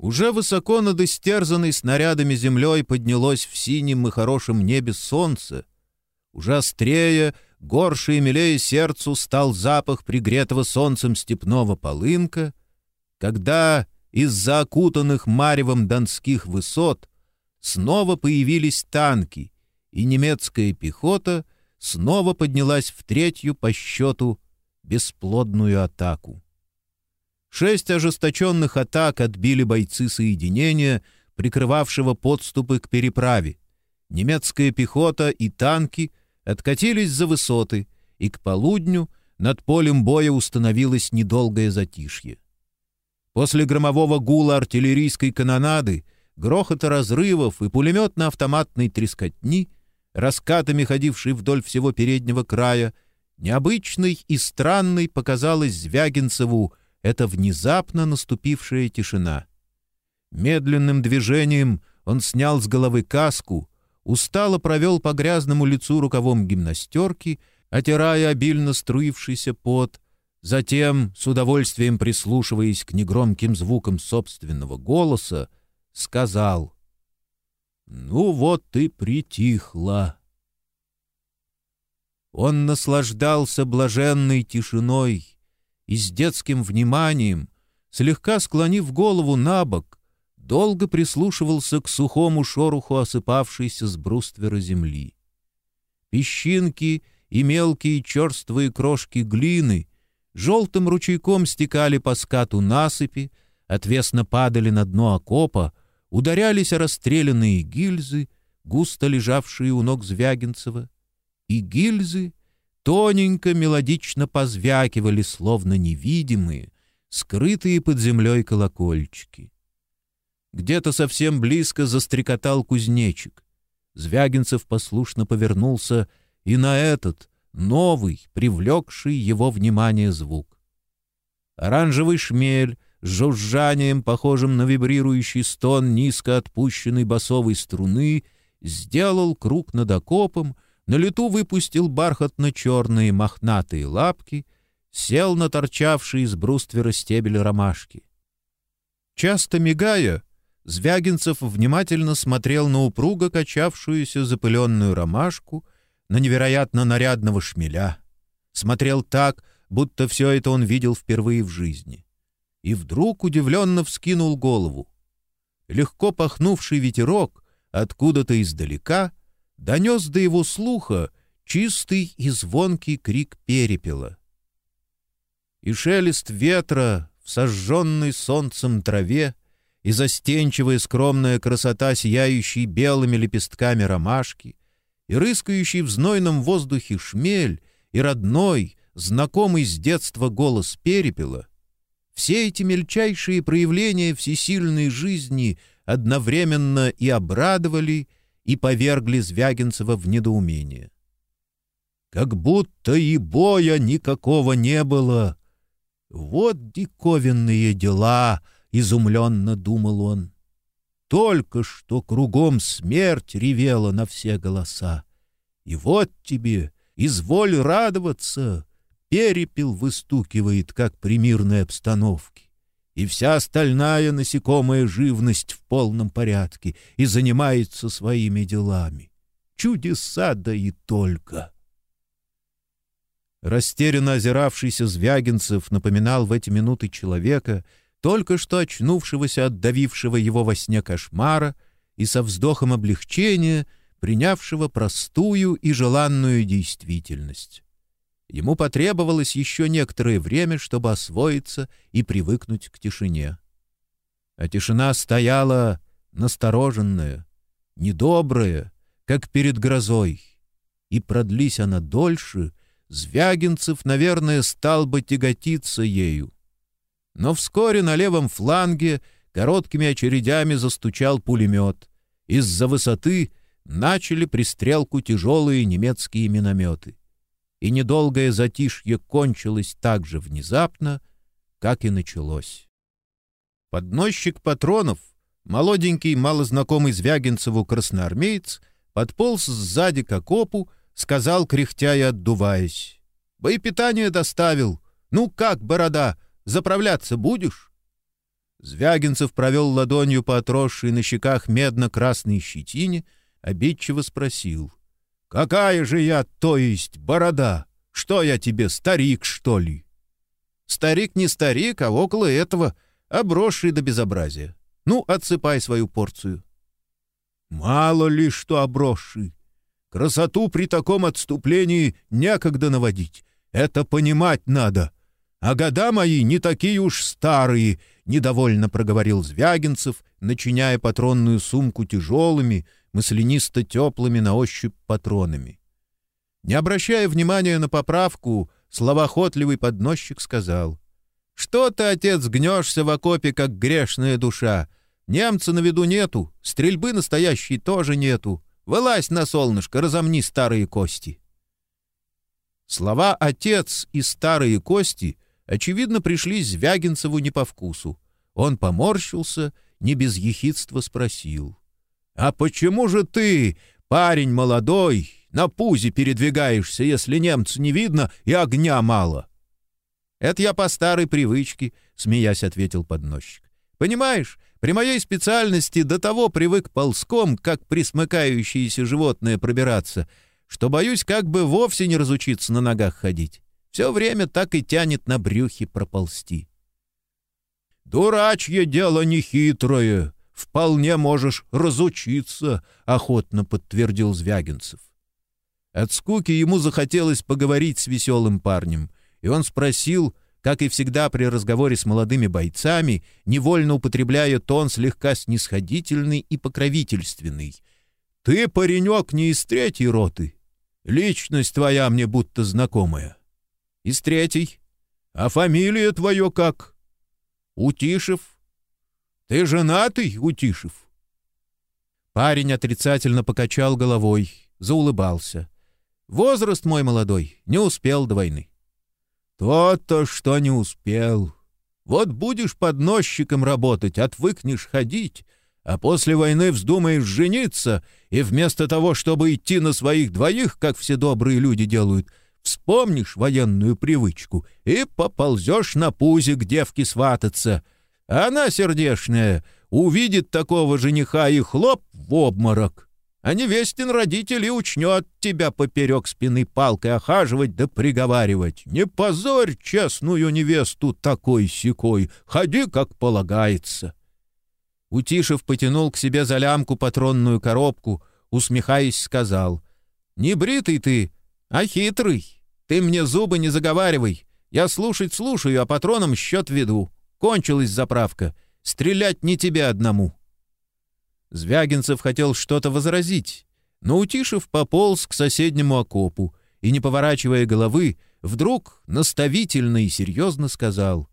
Уже высоко над истерзанной снарядами землей поднялось в синем и хорошем небе солнце. Уже острее, горше и милее сердцу стал запах пригретого солнцем степного полынка, когда из-за окутанных маревом донских высот снова появились танки, и немецкая пехота снова поднялась в третью по счету бесплодную атаку. Шесть ожесточенных атак отбили бойцы соединения, прикрывавшего подступы к переправе. Немецкая пехота и танки откатились за высоты, и к полудню над полем боя установилось недолгое затишье. После громового гула артиллерийской канонады, грохота разрывов и пулеметно-автоматной трескотни, раскатами ходившей вдоль всего переднего края, необычной и странной показалась Звягинцеву эта внезапно наступившая тишина. Медленным движением он снял с головы каску, устало провел по грязному лицу рукавом гимнастерки, отирая обильно струившийся пот, Затем, с удовольствием прислушиваясь к негромким звукам собственного голоса, сказал «Ну вот ты притихла». Он наслаждался блаженной тишиной и с детским вниманием, слегка склонив голову на бок, долго прислушивался к сухому шороху осыпавшейся с бруствера земли. Песчинки и мелкие черствые крошки глины желтым ручейком стекали по скату насыпи, отвесно падали на дно окопа, ударялись о расстрелянные гильзы, густо лежавшие у ног Звягинцева, и гильзы тоненько мелодично позвякивали, словно невидимые, скрытые под землей колокольчики. Где-то совсем близко застрекотал кузнечик. Звягинцев послушно повернулся и на этот, новый, привлекший его внимание звук. Оранжевый шмель с жужжанием, похожим на вибрирующий стон низко отпущенной басовой струны, сделал круг над окопом, на лету выпустил бархатно-черные мохнатые лапки, сел на торчавший из бруствера стебель ромашки. Часто мигая, Звягинцев внимательно смотрел на упруго качавшуюся запыленную ромашку — на невероятно нарядного шмеля, смотрел так, будто все это он видел впервые в жизни. И вдруг удивленно вскинул голову. Легко пахнувший ветерок откуда-то издалека донес до его слуха чистый и звонкий крик перепела. И шелест ветра в сожженной солнцем траве, и застенчивая скромная красота, сияющей белыми лепестками ромашки, и рыскающий в знойном воздухе шмель, и родной, знакомый с детства голос перепела, все эти мельчайшие проявления всесильной жизни одновременно и обрадовали, и повергли Звягинцева в недоумение. Как будто и боя никакого не было. Вот диковинные дела, — изумленно думал он. Только что кругом смерть ревела на все голоса. И вот тебе, изволь радоваться, перепел выстукивает, как при мирной обстановке. И вся остальная насекомая живность в полном порядке и занимается своими делами. Чудеса да и только. Растерянно озиравшийся Звягинцев напоминал в эти минуты человека — только что очнувшегося от давившего его во сне кошмара и со вздохом облегчения принявшего простую и желанную действительность. Ему потребовалось еще некоторое время, чтобы освоиться и привыкнуть к тишине. А тишина стояла настороженная, недобрая, как перед грозой, и продлись она дольше, Звягинцев, наверное, стал бы тяготиться ею, но вскоре на левом фланге короткими очередями застучал пулемет. Из-за высоты начали пристрелку тяжелые немецкие минометы. И недолгое затишье кончилось так же внезапно, как и началось. Подносчик патронов, молоденький, малознакомый Звягинцеву красноармеец, подполз сзади к окопу, сказал, кряхтя и отдуваясь. «Боепитание доставил. Ну как, борода, Заправляться будешь?» Звягинцев провел ладонью по отросшей на щеках медно-красной щетине, обидчиво спросил. «Какая же я, то есть, борода? Что я тебе, старик, что ли?» «Старик не старик, а около этого, обросший до безобразия. Ну, отсыпай свою порцию». «Мало ли что обросший. Красоту при таком отступлении некогда наводить. Это понимать надо. А года мои не такие уж старые, — недовольно проговорил Звягинцев, начиняя патронную сумку тяжелыми, маслянисто-теплыми на ощупь патронами. Не обращая внимания на поправку, словоохотливый подносчик сказал. — Что ты, отец, гнешься в окопе, как грешная душа? Немца на виду нету, стрельбы настоящей тоже нету. Вылазь на солнышко, разомни старые кости. Слова «отец» и «старые кости» очевидно пришлись Звягинцеву не по вкусу. Он поморщился, не без ехидства спросил. «А почему же ты, парень молодой, на пузе передвигаешься, если немца не видно и огня мало?» «Это я по старой привычке», — смеясь ответил подносчик. «Понимаешь, при моей специальности до того привык ползком, как присмыкающееся животное пробираться, что боюсь как бы вовсе не разучиться на ногах ходить. Все время так и тянет на брюхе проползти. «Дурачье дело нехитрое. Вполне можешь разучиться», — охотно подтвердил Звягинцев. От скуки ему захотелось поговорить с веселым парнем, и он спросил, как и всегда при разговоре с молодыми бойцами, невольно употребляя тон слегка снисходительный и покровительственный. «Ты, паренек, не из третьей роты. Личность твоя мне будто знакомая». «Из третьей. А фамилия твоя как?» «Утишев». «Ты женатый, Утишев?» Парень отрицательно покачал головой, заулыбался. «Возраст мой молодой, не успел до войны». То-то, что не успел. Вот будешь подносчиком работать, отвыкнешь ходить, а после войны вздумаешь жениться, и вместо того, чтобы идти на своих двоих, как все добрые люди делают, вспомнишь военную привычку и поползешь на пузе к девке свататься. Она, сердешная, увидит такого жениха и хлоп в обморок а невестин родитель и учнет тебя поперек спины палкой охаживать да приговаривать. Не позорь честную невесту такой-сякой, ходи, как полагается. Утишев потянул к себе за лямку патронную коробку, усмехаясь, сказал, «Не бритый ты, а хитрый. Ты мне зубы не заговаривай. Я слушать слушаю, а патроном счет веду. Кончилась заправка. Стрелять не тебе одному». Звягинцев хотел что-то возразить, но Утишев пополз к соседнему окопу и, не поворачивая головы, вдруг наставительно и серьезно сказал,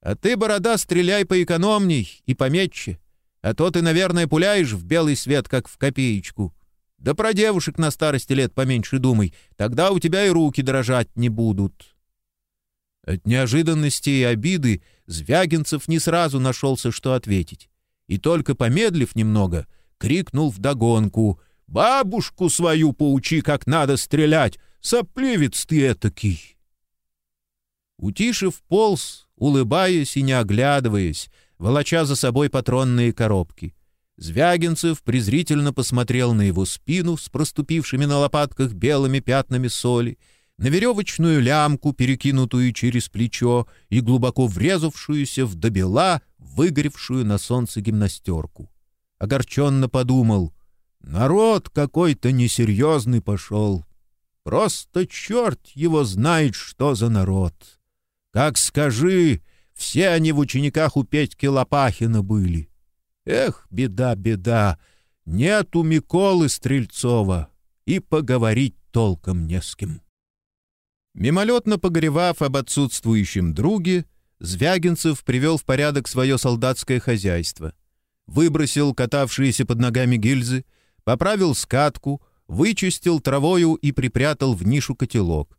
«А ты, борода, стреляй поэкономней и пометче, а то ты, наверное, пуляешь в белый свет, как в копеечку. Да про девушек на старости лет поменьше думай, тогда у тебя и руки дрожать не будут». От неожиданности и обиды Звягинцев не сразу нашелся, что ответить и только помедлив немного, крикнул вдогонку «Бабушку свою поучи, как надо стрелять! Сопливец ты этакий!» Утишев полз, улыбаясь и не оглядываясь, волоча за собой патронные коробки. Звягинцев презрительно посмотрел на его спину с проступившими на лопатках белыми пятнами соли, на веревочную лямку, перекинутую через плечо и глубоко врезавшуюся в добела выгоревшую на солнце гимнастерку. Огорченно подумал, народ какой-то несерьезный пошел. Просто черт его знает, что за народ. Как скажи, все они в учениках у Петьки Лопахина были. Эх, беда, беда, нет у Миколы Стрельцова, и поговорить толком не с кем. Мимолетно погоревав об отсутствующем друге, Звягинцев привел в порядок свое солдатское хозяйство. Выбросил катавшиеся под ногами гильзы, поправил скатку, вычистил травою и припрятал в нишу котелок.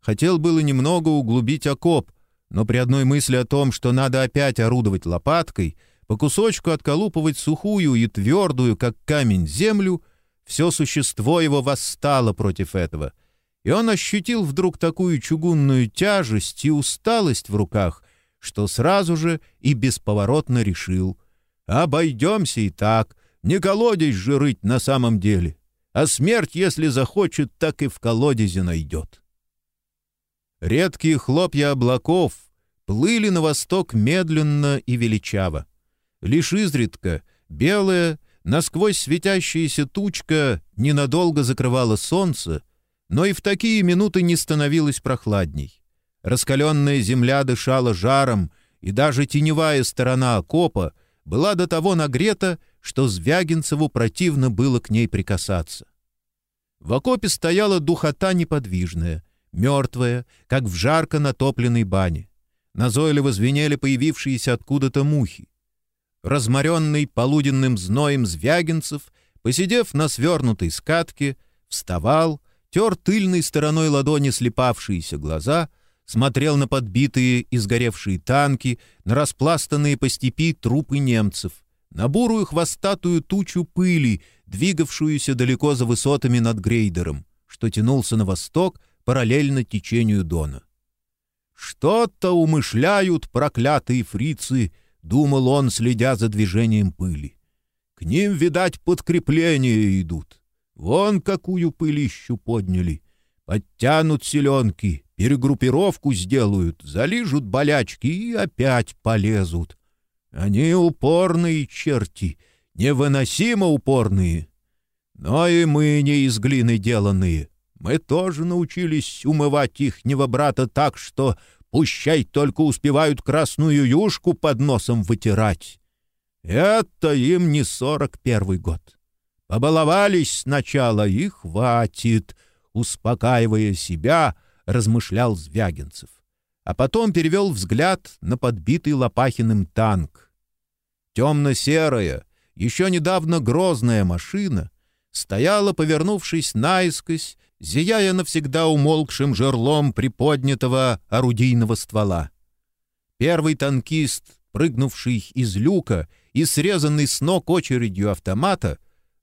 Хотел было немного углубить окоп, но при одной мысли о том, что надо опять орудовать лопаткой, по кусочку отколупывать сухую и твердую, как камень, землю, все существо его восстало против этого, и он ощутил вдруг такую чугунную тяжесть и усталость в руках, что сразу же и бесповоротно решил. Обойдемся и так, не колодец же рыть на самом деле, а смерть, если захочет, так и в колодезе найдет. Редкие хлопья облаков плыли на восток медленно и величаво. Лишь изредка белая, насквозь светящаяся тучка ненадолго закрывала солнце, но и в такие минуты не становилось прохладней. Раскаленная земля дышала жаром, и даже теневая сторона окопа была до того нагрета, что Звягинцеву противно было к ней прикасаться. В окопе стояла духота неподвижная, мертвая, как в жарко натопленной бане. Назойливо звенели появившиеся откуда-то мухи. Разморенный полуденным зноем Звягинцев, посидев на свернутой скатке, вставал, тер тыльной стороной ладони слепавшиеся глаза, смотрел на подбитые и сгоревшие танки, на распластанные по степи трупы немцев, на бурую хвостатую тучу пыли, двигавшуюся далеко за высотами над Грейдером, что тянулся на восток параллельно течению Дона. «Что-то умышляют проклятые фрицы», — думал он, следя за движением пыли. «К ним, видать, подкрепления идут. Вон какую пылищу подняли. Подтянут селенки, перегруппировку сделают, залижут болячки и опять полезут. Они упорные черти, невыносимо упорные. Но и мы не из глины деланные. Мы тоже научились умывать ихнего брата так, что пущай только успевают красную юшку под носом вытирать. Это им не сорок первый год. Побаловались сначала и хватит, успокаивая себя, размышлял Звягинцев. А потом перевел взгляд на подбитый Лопахиным танк. Темно-серая, еще недавно грозная машина стояла, повернувшись наискось, зияя навсегда умолкшим жерлом приподнятого орудийного ствола. Первый танкист, прыгнувший из люка и срезанный с ног очередью автомата,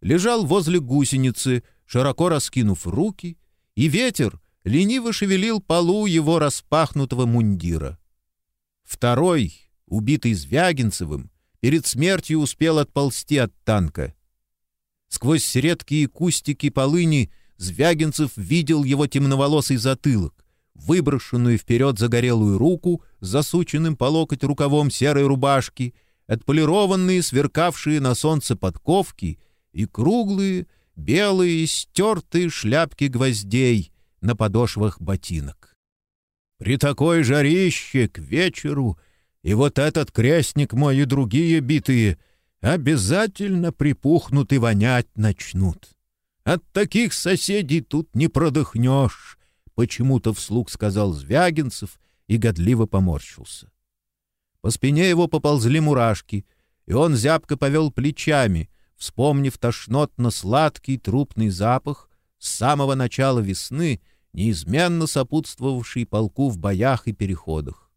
лежал возле гусеницы, широко раскинув руки, и ветер лениво шевелил полу его распахнутого мундира. Второй, убитый Звягинцевым, перед смертью успел отползти от танка. Сквозь редкие кустики полыни Звягинцев видел его темноволосый затылок, выброшенную вперед загорелую руку с засученным по локоть рукавом серой рубашки, отполированные, сверкавшие на солнце подковки и круглые, белые, стертые шляпки гвоздей на подошвах ботинок. При такой жарище к вечеру и вот этот крестник мой и другие битые обязательно припухнут и вонять начнут. От таких соседей тут не продохнешь, — почему-то вслух сказал Звягинцев и годливо поморщился. По спине его поползли мурашки, и он зябко повел плечами, вспомнив тошнотно-сладкий трупный запах с самого начала весны, неизменно сопутствовавший полку в боях и переходах.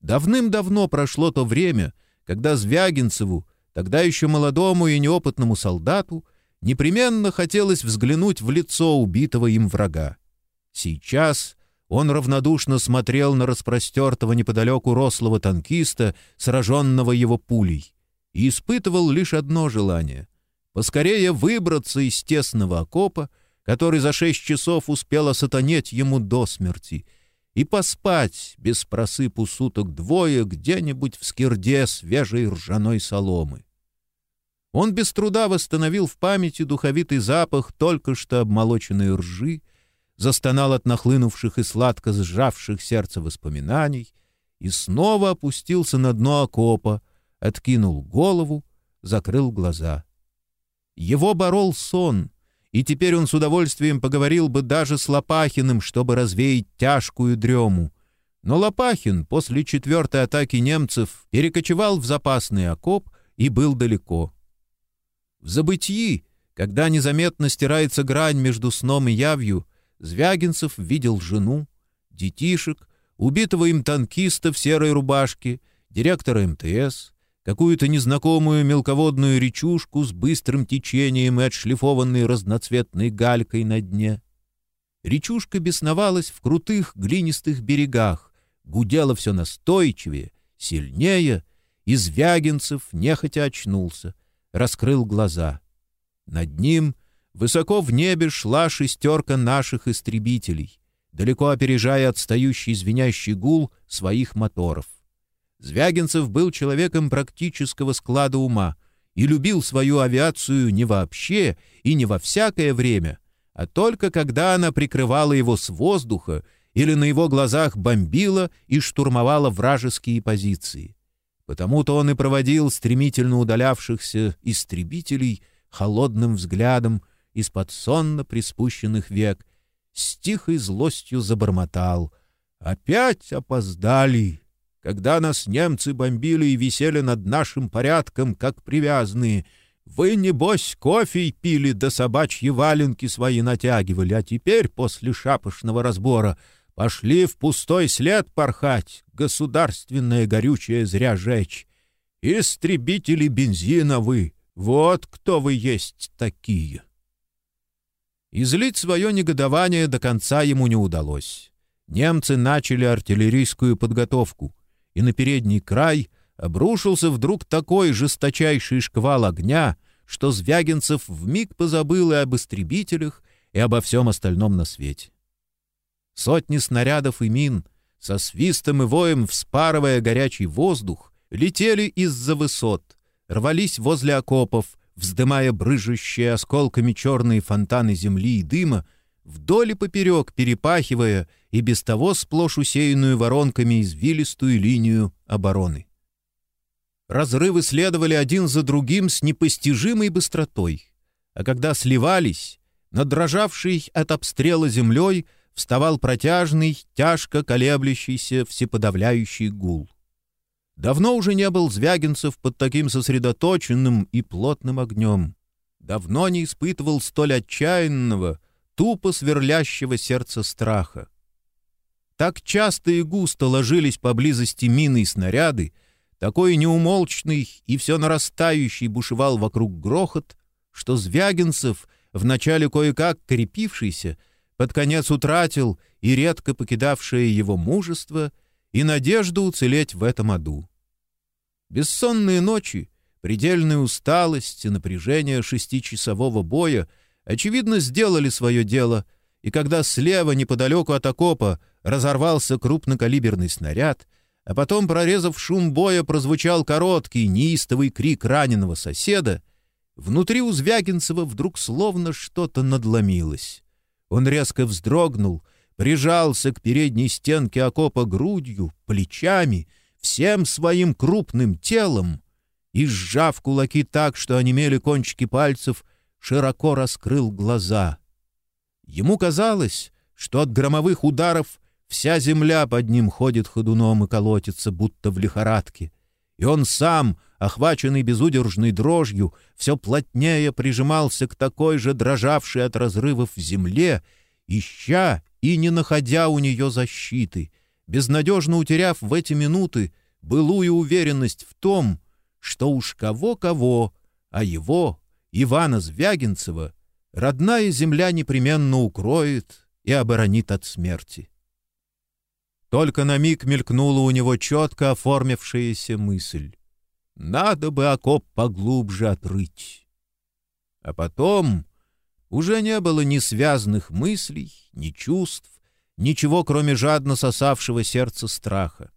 Давным-давно прошло то время, когда Звягинцеву, тогда еще молодому и неопытному солдату, непременно хотелось взглянуть в лицо убитого им врага. Сейчас он равнодушно смотрел на распростертого неподалеку рослого танкиста, сраженного его пулей и испытывал лишь одно желание — поскорее выбраться из тесного окопа, который за шесть часов успел осатанеть ему до смерти, и поспать без просыпу суток двое где-нибудь в скирде свежей ржаной соломы. Он без труда восстановил в памяти духовитый запах только что обмолоченной ржи, застонал от нахлынувших и сладко сжавших сердце воспоминаний и снова опустился на дно окопа, откинул голову, закрыл глаза. Его борол сон, и теперь он с удовольствием поговорил бы даже с Лопахиным, чтобы развеять тяжкую дрему. Но Лопахин после четвертой атаки немцев перекочевал в запасный окоп и был далеко. В забытии, когда незаметно стирается грань между сном и явью, Звягинцев видел жену, детишек, убитого им танкиста в серой рубашке, директора МТС, какую-то незнакомую мелководную речушку с быстрым течением и отшлифованной разноцветной галькой на дне. Речушка бесновалась в крутых глинистых берегах, гудела все настойчивее, сильнее, и Звягинцев нехотя очнулся, раскрыл глаза. Над ним высоко в небе шла шестерка наших истребителей, далеко опережая отстающий звенящий гул своих моторов. Звягинцев был человеком практического склада ума и любил свою авиацию не вообще и не во всякое время, а только когда она прикрывала его с воздуха или на его глазах бомбила и штурмовала вражеские позиции. Потому-то он и проводил стремительно удалявшихся истребителей холодным взглядом из-под сонно приспущенных век, с тихой злостью забормотал. «Опять опоздали! Когда нас немцы бомбили и висели над нашим порядком, как привязанные, вы, небось, кофе пили да собачьи валенки свои натягивали, а теперь, после шапошного разбора, Пошли в пустой след порхать, государственное горючее зря жечь. Истребители бензина вы, вот кто вы есть такие. Излить свое негодование до конца ему не удалось. Немцы начали артиллерийскую подготовку, и на передний край обрушился вдруг такой жесточайший шквал огня, что Звягинцев вмиг позабыл и об истребителях, и обо всем остальном на свете. Сотни снарядов и мин, со свистом и воем вспарывая горячий воздух, летели из-за высот, рвались возле окопов, вздымая брыжущие осколками черные фонтаны земли и дыма, вдоль и поперек перепахивая и без того сплошь усеянную воронками извилистую линию обороны. Разрывы следовали один за другим с непостижимой быстротой, а когда сливались, над от обстрела землей — вставал протяжный, тяжко колеблющийся, всеподавляющий гул. Давно уже не был Звягинцев под таким сосредоточенным и плотным огнем. Давно не испытывал столь отчаянного, тупо сверлящего сердца страха. Так часто и густо ложились поблизости мины и снаряды, такой неумолчный и все нарастающий бушевал вокруг грохот, что Звягинцев, вначале кое-как крепившийся, под конец утратил и редко покидавшее его мужество и надежду уцелеть в этом аду. Бессонные ночи, предельная усталость и напряжение шестичасового боя очевидно сделали свое дело, и когда слева неподалеку от окопа разорвался крупнокалиберный снаряд, а потом, прорезав шум боя, прозвучал короткий, неистовый крик раненого соседа, внутри у Звягинцева вдруг словно что-то надломилось. Он резко вздрогнул, прижался к передней стенке окопа грудью, плечами, всем своим крупным телом и, сжав кулаки так, что онемели кончики пальцев, широко раскрыл глаза. Ему казалось, что от громовых ударов вся земля под ним ходит ходуном и колотится, будто в лихорадке, и он сам, охваченный безудержной дрожью, все плотнее прижимался к такой же дрожавшей от разрывов земле, ища и не находя у нее защиты, безнадежно утеряв в эти минуты былую уверенность в том, что уж кого-кого, а его, Ивана Звягинцева, родная земля непременно укроет и оборонит от смерти. Только на миг мелькнула у него четко оформившаяся мысль. Надо бы окоп поглубже отрыть. А потом уже не было ни связанных мыслей, ни чувств, ничего, кроме жадно сосавшего сердца страха.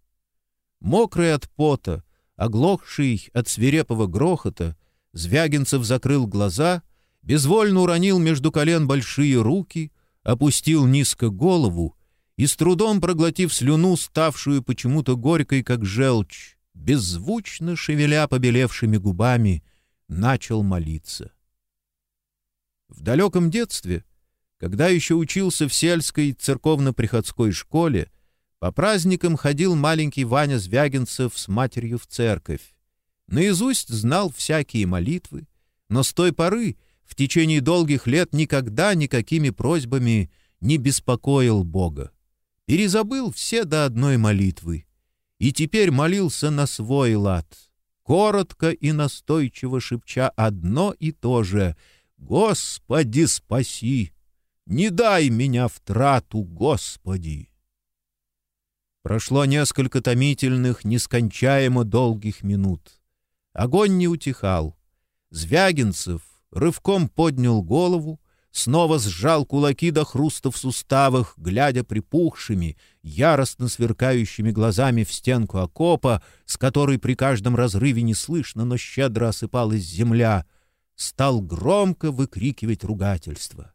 Мокрый от пота, оглохший от свирепого грохота, Звягинцев закрыл глаза, безвольно уронил между колен большие руки, опустил низко голову и, с трудом проглотив слюну, ставшую почему-то горькой, как желчь, беззвучно шевеля побелевшими губами, начал молиться. В далеком детстве, когда еще учился в сельской церковно-приходской школе, по праздникам ходил маленький Ваня Звягинцев с матерью в церковь. Наизусть знал всякие молитвы, но с той поры в течение долгих лет никогда никакими просьбами не беспокоил Бога перезабыл все до одной молитвы и теперь молился на свой лад, коротко и настойчиво шепча одно и то же «Господи, спаси! Не дай меня в трату, Господи!» Прошло несколько томительных, нескончаемо долгих минут. Огонь не утихал. Звягинцев рывком поднял голову, снова сжал кулаки до хруста в суставах, глядя припухшими, яростно сверкающими глазами в стенку окопа, с которой при каждом разрыве не слышно, но щедро осыпалась земля, стал громко выкрикивать ругательство.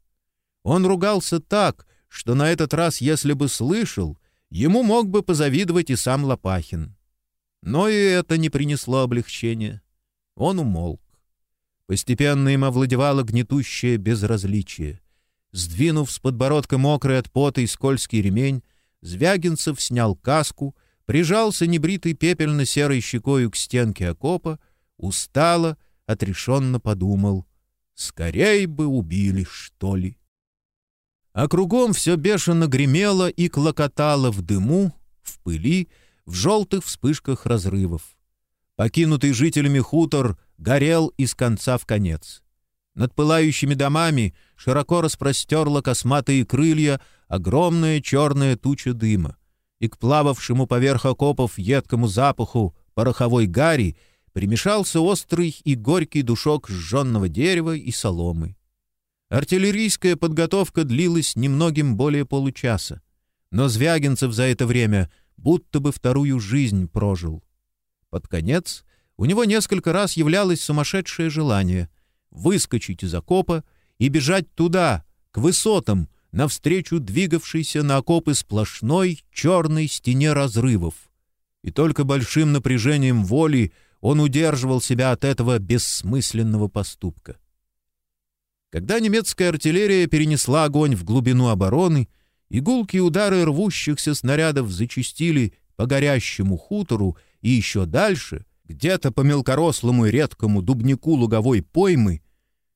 Он ругался так, что на этот раз, если бы слышал, ему мог бы позавидовать и сам Лопахин. Но и это не принесло облегчения. Он умолк. Постепенно им овладевало гнетущее безразличие. Сдвинув с подбородка мокрый от пота и скользкий ремень, Звягинцев снял каску, прижался небритой пепельно-серой щекою к стенке окопа, устало, отрешенно подумал. «Скорей бы убили, что ли!» А кругом все бешено гремело и клокотало в дыму, в пыли, в желтых вспышках разрывов. Покинутый жителями хутор горел из конца в конец. Над пылающими домами широко распростерла косматые крылья огромная черная туча дыма, и к плававшему поверх окопов едкому запаху пороховой гари примешался острый и горький душок сжженного дерева и соломы. Артиллерийская подготовка длилась немногим более получаса, но Звягинцев за это время будто бы вторую жизнь прожил. Под конец у него несколько раз являлось сумасшедшее желание выскочить из окопа и бежать туда, к высотам, навстречу двигавшейся на окопы сплошной черной стене разрывов. И только большим напряжением воли он удерживал себя от этого бессмысленного поступка. Когда немецкая артиллерия перенесла огонь в глубину обороны, игулки удары рвущихся снарядов зачистили по горящему хутору и еще дальше, где-то по мелкорослому и редкому дубнику луговой поймы,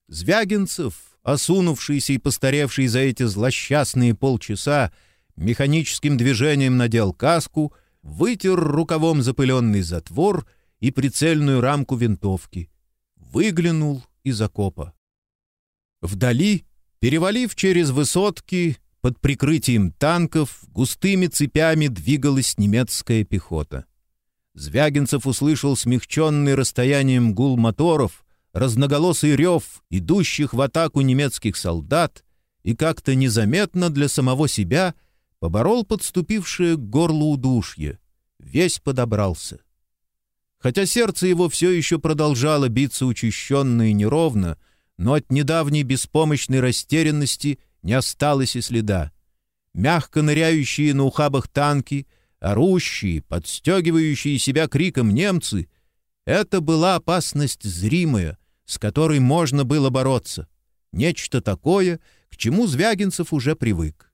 Звягинцев, осунувшийся и постаревший за эти злосчастные полчаса, механическим движением надел каску, вытер рукавом запыленный затвор и прицельную рамку винтовки, выглянул из окопа. Вдали, перевалив через высотки, под прикрытием танков, густыми цепями двигалась немецкая пехота. Звягинцев услышал смягченный расстоянием гул моторов, разноголосый рев идущих в атаку немецких солдат и как-то незаметно для самого себя поборол подступившее к горлу удушье. Весь подобрался. Хотя сердце его все еще продолжало биться учащенно и неровно, но от недавней беспомощной растерянности не осталось и следа. Мягко ныряющие на ухабах танки, орущие, подстегивающие себя криком немцы — это была опасность зримая, с которой можно было бороться. Нечто такое, к чему Звягинцев уже привык.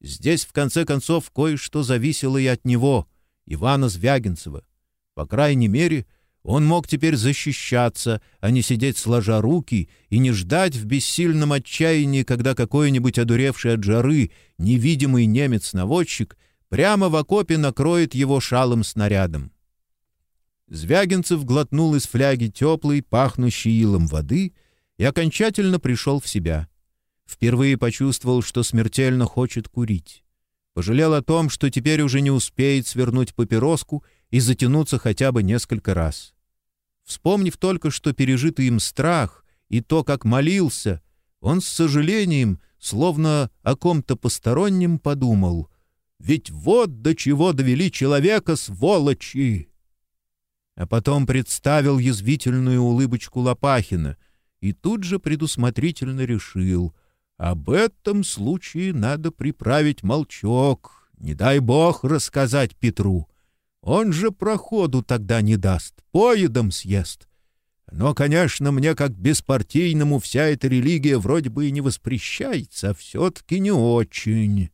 Здесь, в конце концов, кое-что зависело и от него, Ивана Звягинцева. По крайней мере, он мог теперь защищаться, а не сидеть сложа руки и не ждать в бессильном отчаянии, когда какой-нибудь одуревший от жары невидимый немец-наводчик прямо в окопе накроет его шалым снарядом. Звягинцев глотнул из фляги теплой, пахнущей илом воды и окончательно пришел в себя. Впервые почувствовал, что смертельно хочет курить. Пожалел о том, что теперь уже не успеет свернуть папироску и затянуться хотя бы несколько раз. Вспомнив только что пережитый им страх и то, как молился, он с сожалением, словно о ком-то постороннем, подумал, «Ведь вот до чего довели человека, сволочи!» А потом представил язвительную улыбочку Лопахина и тут же предусмотрительно решил, «Об этом случае надо приправить молчок, не дай бог рассказать Петру». Он же проходу тогда не даст, поедом съест. Но, конечно, мне как беспартийному вся эта религия вроде бы и не воспрещается, а все-таки не очень.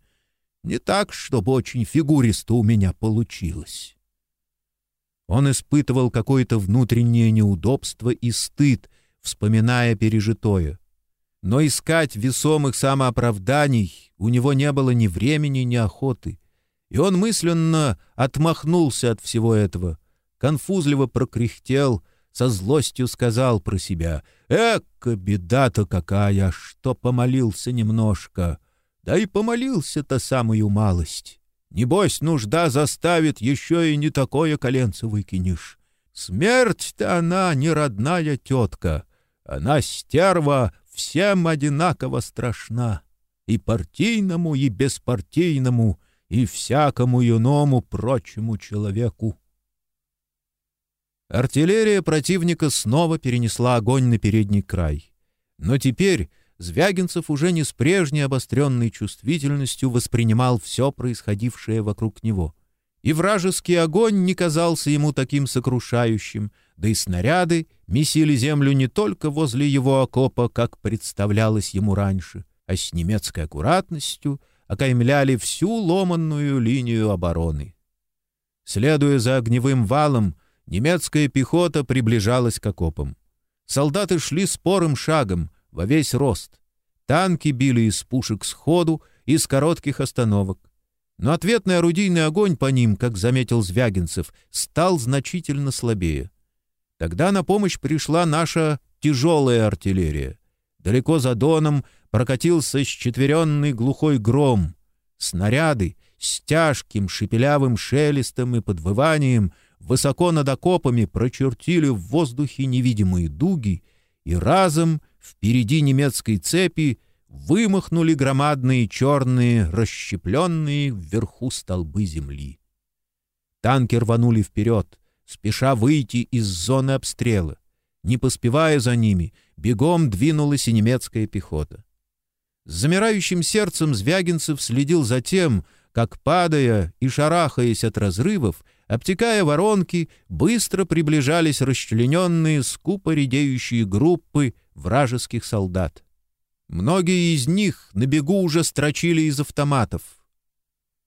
Не так, чтобы очень фигуристо у меня получилось. Он испытывал какое-то внутреннее неудобство и стыд, вспоминая пережитое. Но искать весомых самооправданий у него не было ни времени, ни охоты и он мысленно отмахнулся от всего этого, конфузливо прокряхтел, со злостью сказал про себя «Эка, беда-то какая, что помолился немножко, да и помолился-то самую малость, Небось, нужда заставит, еще и не такое коленце выкинешь. Смерть-то она не родная тетка. Она стерва, всем одинаково страшна. И партийному, и беспартийному, и всякому иному прочему человеку. Артиллерия противника снова перенесла огонь на передний край. Но теперь Звягинцев уже не с прежней обостренной чувствительностью воспринимал все происходившее вокруг него. И вражеский огонь не казался ему таким сокрушающим, да и снаряды месили землю не только возле его окопа, как представлялось ему раньше, а с немецкой аккуратностью окаймляли всю ломанную линию обороны. Следуя за огневым валом, немецкая пехота приближалась к окопам. Солдаты шли спорым шагом, во весь рост. Танки били из пушек сходу, из коротких остановок. Но ответный орудийный огонь по ним, как заметил Звягинцев, стал значительно слабее. Тогда на помощь пришла наша тяжелая артиллерия. Далеко за Доном прокатился счетверенный глухой гром. Снаряды с тяжким шепелявым шелестом и подвыванием высоко над окопами прочертили в воздухе невидимые дуги и разом впереди немецкой цепи вымахнули громадные черные, расщепленные вверху столбы земли. Танки рванули вперед, спеша выйти из зоны обстрела. Не поспевая за ними, бегом двинулась и немецкая пехота. С замирающим сердцем Звягинцев следил за тем, как, падая и шарахаясь от разрывов, обтекая воронки, быстро приближались расчлененные, скупо редеющие группы вражеских солдат. Многие из них на бегу уже строчили из автоматов.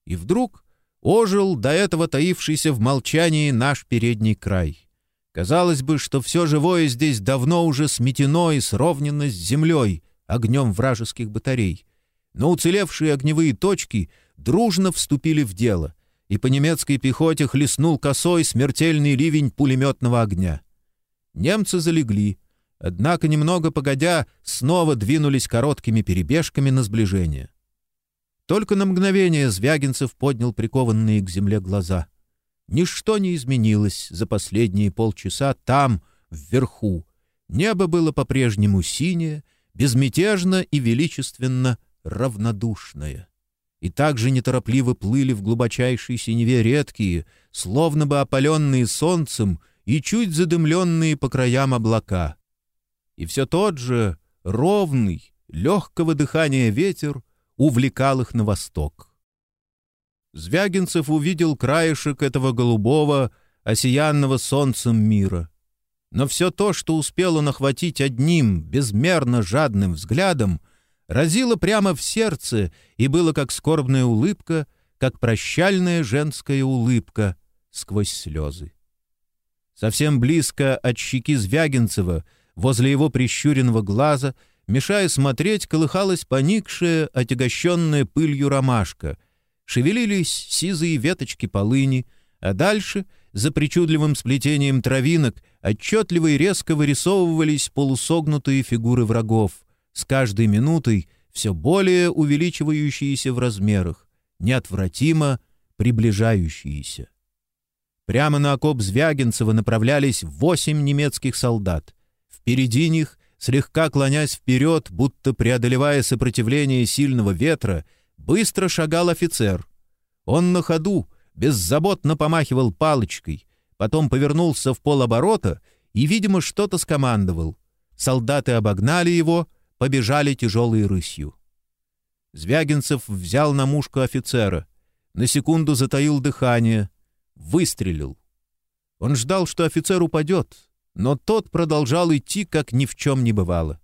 И вдруг ожил до этого таившийся в молчании наш передний край. Казалось бы, что все живое здесь давно уже сметено и сровнено с землей, огнем вражеских батарей. Но уцелевшие огневые точки дружно вступили в дело, и по немецкой пехоте хлестнул косой смертельный ливень пулеметного огня. Немцы залегли, Однако, немного погодя, снова двинулись короткими перебежками на сближение. Только на мгновение Звягинцев поднял прикованные к земле глаза. Ничто не изменилось за последние полчаса там, вверху. Небо было по-прежнему синее, безмятежно и величественно равнодушное. И также неторопливо плыли в глубочайшей синеве редкие, словно бы опаленные солнцем и чуть задымленные по краям облака и все тот же ровный, легкого дыхания ветер увлекал их на восток. Звягинцев увидел краешек этого голубого, осиянного солнцем мира. Но все то, что успело нахватить одним, безмерно жадным взглядом, разило прямо в сердце и было как скорбная улыбка, как прощальная женская улыбка сквозь слезы. Совсем близко от щеки Звягинцева — Возле его прищуренного глаза, мешая смотреть, колыхалась поникшая, отягощенная пылью ромашка. Шевелились сизые веточки полыни, а дальше, за причудливым сплетением травинок, отчетливо и резко вырисовывались полусогнутые фигуры врагов, с каждой минутой все более увеличивающиеся в размерах, неотвратимо приближающиеся. Прямо на окоп Звягинцева направлялись восемь немецких солдат. Впереди них, слегка клонясь вперед, будто преодолевая сопротивление сильного ветра, быстро шагал офицер. Он на ходу беззаботно помахивал палочкой, потом повернулся в полоборота и, видимо, что-то скомандовал. Солдаты обогнали его, побежали тяжелой рысью. Звягинцев взял на мушку офицера, на секунду затаил дыхание, выстрелил. Он ждал, что офицер упадет, но тот продолжал идти, как ни в чем не бывало.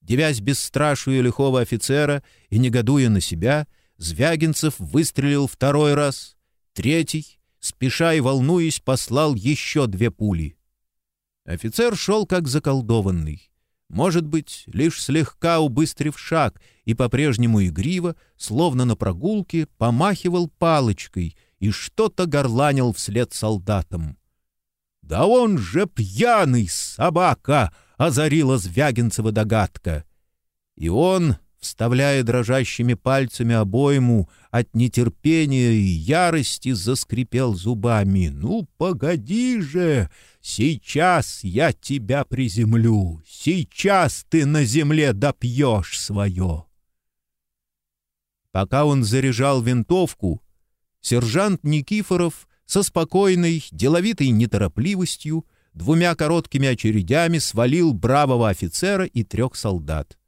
Девясь бесстрашию лихого офицера и негодуя на себя, Звягинцев выстрелил второй раз, третий, спеша и волнуясь, послал еще две пули. Офицер шел как заколдованный. Может быть, лишь слегка убыстрив шаг и по-прежнему игриво, словно на прогулке, помахивал палочкой и что-то горланил вслед солдатам. «Да он же пьяный собака!» — озарила Звягинцева догадка. И он, вставляя дрожащими пальцами обойму, от нетерпения и ярости заскрипел зубами. «Ну, погоди же! Сейчас я тебя приземлю! Сейчас ты на земле допьешь свое!» Пока он заряжал винтовку, сержант Никифоров со спокойной, деловитой неторопливостью двумя короткими очередями свалил бравого офицера и трех солдат.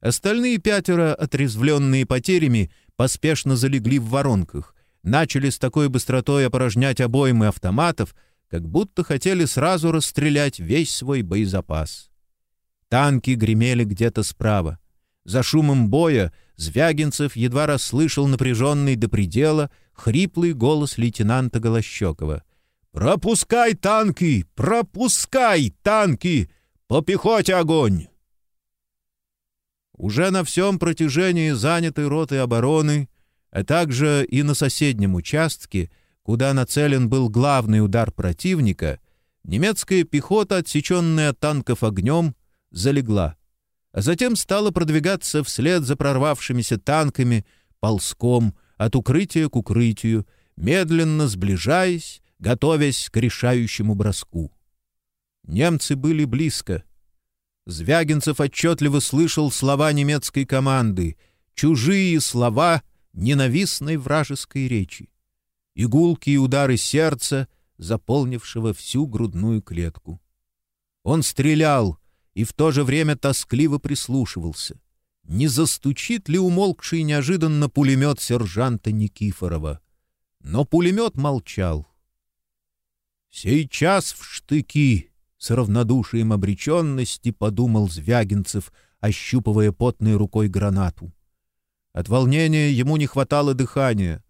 Остальные пятеро, отрезвленные потерями, поспешно залегли в воронках, начали с такой быстротой опорожнять обоймы автоматов, как будто хотели сразу расстрелять весь свой боезапас. Танки гремели где-то справа. За шумом боя Звягинцев едва расслышал напряженный до предела хриплый голос лейтенанта Голощекова. «Пропускай танки! Пропускай танки! По пехоте огонь!» Уже на всем протяжении занятой роты обороны, а также и на соседнем участке, куда нацелен был главный удар противника, немецкая пехота, отсеченная от танков огнем, залегла, а затем стала продвигаться вслед за прорвавшимися танками ползком от укрытия к укрытию, медленно сближаясь, готовясь к решающему броску. Немцы были близко — Звягинцев отчетливо слышал слова немецкой команды, чужие слова ненавистной вражеской речи, игулки удары сердца, заполнившего всю грудную клетку. Он стрелял и в то же время тоскливо прислушивался. Не застучит ли умолкший неожиданно пулемет сержанта Никифорова? Но пулемет молчал. «Сейчас в штыки!» С равнодушием обреченности подумал Звягинцев, ощупывая потной рукой гранату. От волнения ему не хватало дыхания,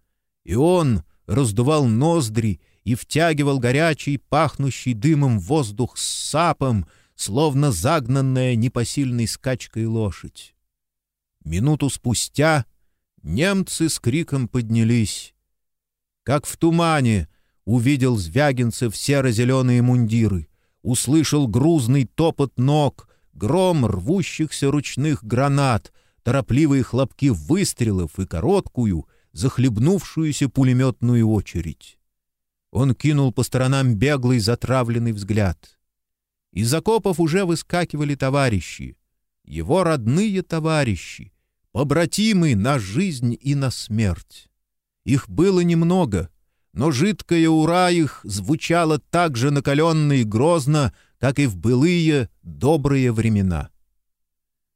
и он раздувал ноздри и втягивал горячий, пахнущий дымом воздух с сапом, словно загнанная непосильной скачкой лошадь. Минуту спустя немцы с криком поднялись. Как в тумане увидел Звягинцев серо-зеленые мундиры — услышал грузный топот ног, гром рвущихся ручных гранат, торопливые хлопки выстрелов и короткую, захлебнувшуюся пулеметную очередь. Он кинул по сторонам беглый затравленный взгляд. Из окопов уже выскакивали товарищи, его родные товарищи, побратимы на жизнь и на смерть. Их было немного — но жидкое ура их звучало так же накаленно и грозно, как и в былые добрые времена.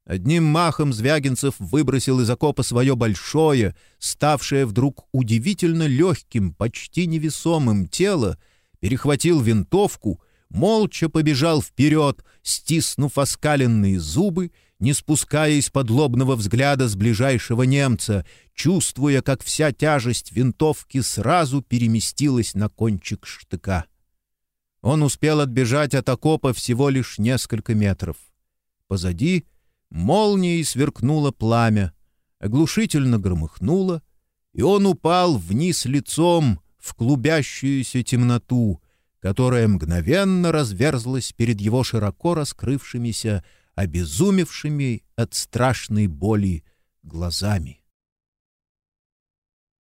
Одним махом Звягинцев выбросил из окопа свое большое, ставшее вдруг удивительно легким, почти невесомым тело, перехватил винтовку, молча побежал вперед, стиснув оскаленные зубы не спуская из-под лобного взгляда с ближайшего немца, чувствуя, как вся тяжесть винтовки сразу переместилась на кончик штыка. Он успел отбежать от окопа всего лишь несколько метров. Позади молнией сверкнуло пламя, оглушительно громыхнуло, и он упал вниз лицом в клубящуюся темноту, которая мгновенно разверзлась перед его широко раскрывшимися обезумевшими от страшной боли глазами.